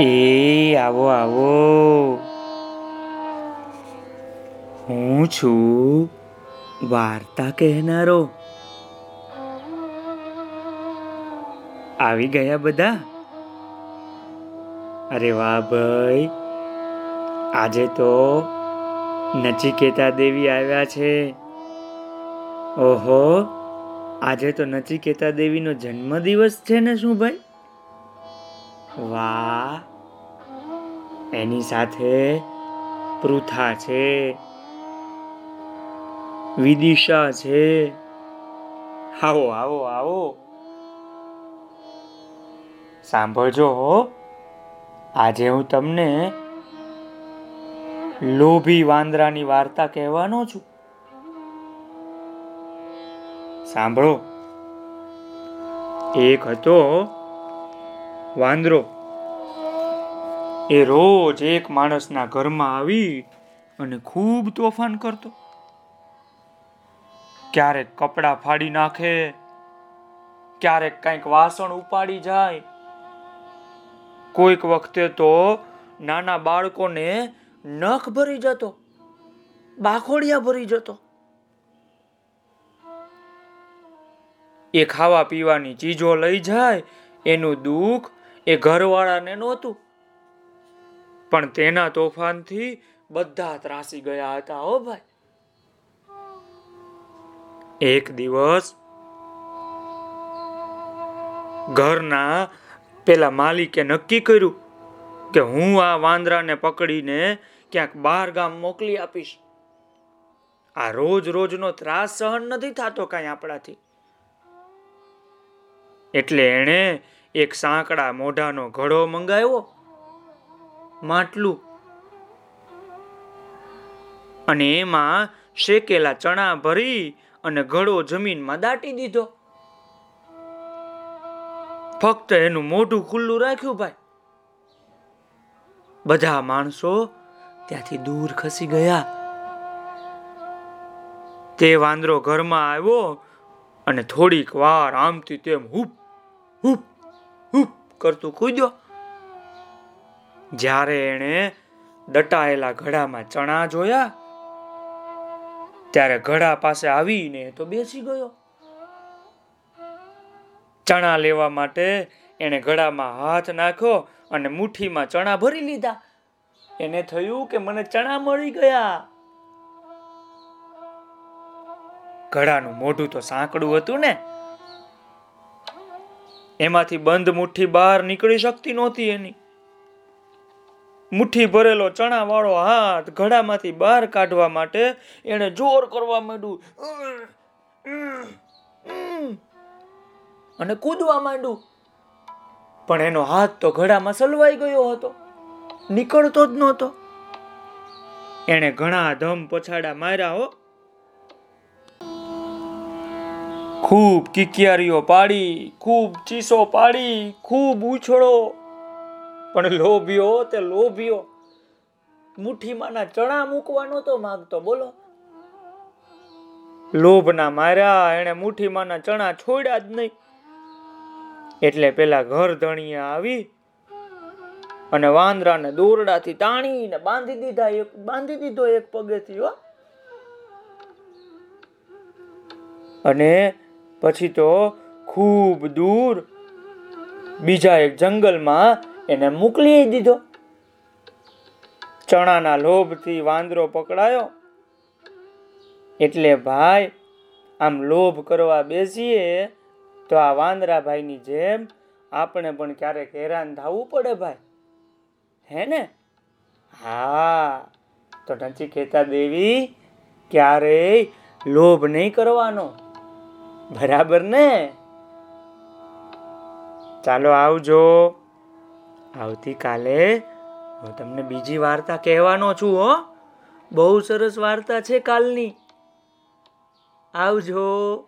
એ, આવો આવો. હું છું વાર્તા કહેનારો. આવી ગયા બધા? અરે વાહ ભાઈ. આજે તો નચિકેતા દેવી આવ્યા છે. ઓહો, આજે તો નચિકેતા દેવીનો જન્મદિવસ છે ને શું ભાઈ? વાહ. એની સાથે પૃથા છે. વિદિશા છે. આવો આવો આવો. સાંભળજો હો. આજે હું તમને લોભી વાંદરાની વાર્તા કહેવાનો છું. સાંભળો. એક હતો વાંદરો. એ રોજ એક માણસના ઘરમાં આવી અને ખૂબ તોફાન કરતો. ક્યારેક કપડાં ફાડી નાખે, ક્યારેક કંઈક વાસણ ઉપાડી જાય. કોઈક વખતે તો નાના બાળકોને નખ ભરી જતો, બાખોડિયા ભરી જતો. એ ખાવા પીવાની ચીજો લઈ જાય, એનું દુઃખ એ ઘરવાળાને નહોતું. પણ તેના તોફાનથી બધા ત્રાસી ગયા હતા, હો ભાઈ. એક દિવસ ઘરના પેલા માલિકે નક્કી કર્યું કે હું આ વાંદરાને પકડીને ક્યાંક બહાર ગામ મોકલી આપીશ. આ રોજ રોજનો ત્રાસ સહન નથી થતો કાંઈ આપણાથી. એટલે એણે એક સાંકડા મોઢાનો ઘડો મંગાવ્યો, માટલું. અને એમાં શેકેલા ચણા ભરી અને ઘડો જમીનમાં દાટી દીધો. ફક્ત એનું મોઢું ખુલ્લું રાખ્યું ભાઈ. બધા માણસો ત્યાંથી દૂર ખસી ગયા. તે વાંદરો ઘરમાં આવ્યો અને થોડીક વાર આમથી તેમ હુપ હુપ કરતું કૂદ્યો. જ્યારે એણે દટાયેલા ઘડામાં ચણા જોયા, ત્યારે ઘડા પાસે આવીને તો બેસી ગયો. ચણા લેવા માટે એણે ઘડામાં હાથ નાખ્યો અને મુઠ્ઠીમાં ચણા ભરી લીધા. એને થયું કે મને ચણા મળી ગયા. ઘડાનું મોઢું તો સાંકડું હતું ને. એમાંથી બંધ મુઠ્ઠી બહાર નીકળી શકતી નહોતી એની. મુઠ્ઠી ભરેલો ચણા વાળો હાથ ઘડામાંથી બહાર કાઢવા માટે એને જોર કરવા માંડ્યું. અને કૂદવા માંડ્યું. પણ એનો હાથ તો ઘડામાં સલવાઈ ગયો હતો. નીકળતો જ નહોતો. એણે ઘણા ધમ પછાડા માર્યા હો. ખૂબ કિકિયારીઓ પાડી, ખૂબ ચીસો પાડી, ખૂબ ઉછળો. પણ લોભ્યો તે લોભ્યો. મુઠ્ઠીમાંના ચણા મૂકવા નહોતો માંગતો, બોલો. લોભના માર્યા એને મુઠ્ઠીમાંના ચણા છોડ્યા જ નહીં. એટલે પેલા ઘર ધણીયા આવી અને વાંદરાને દોરડાથી તાણીને બાંધી દીધા એક, બાંધી દીધો એક પગેથી અને પછી તો ખૂબ દૂર બીજા એક જંગલમાં એને મોકલી દીધો. ચણાના લોભથી વાંદરો પકડાયો. એટલે ભાઈ, આમ લોભ કરવા બેસીએ તો આ વાંદરા ભાઈની જેમ આપણે પણ ક્યારેક હેરાન થવું પડે ભાઈ. હે ને? હા, તો નચિકેતા દેવી, ક્યારેય લોભ નહીં કરવાનો. બરાબર ને? ચાલો આવજો. આવતીકાલે હું તમને બીજી વાર્તા કહેવાનો છું, હો. બહુ સરસ વાર્તા છે કાલની. આવજો.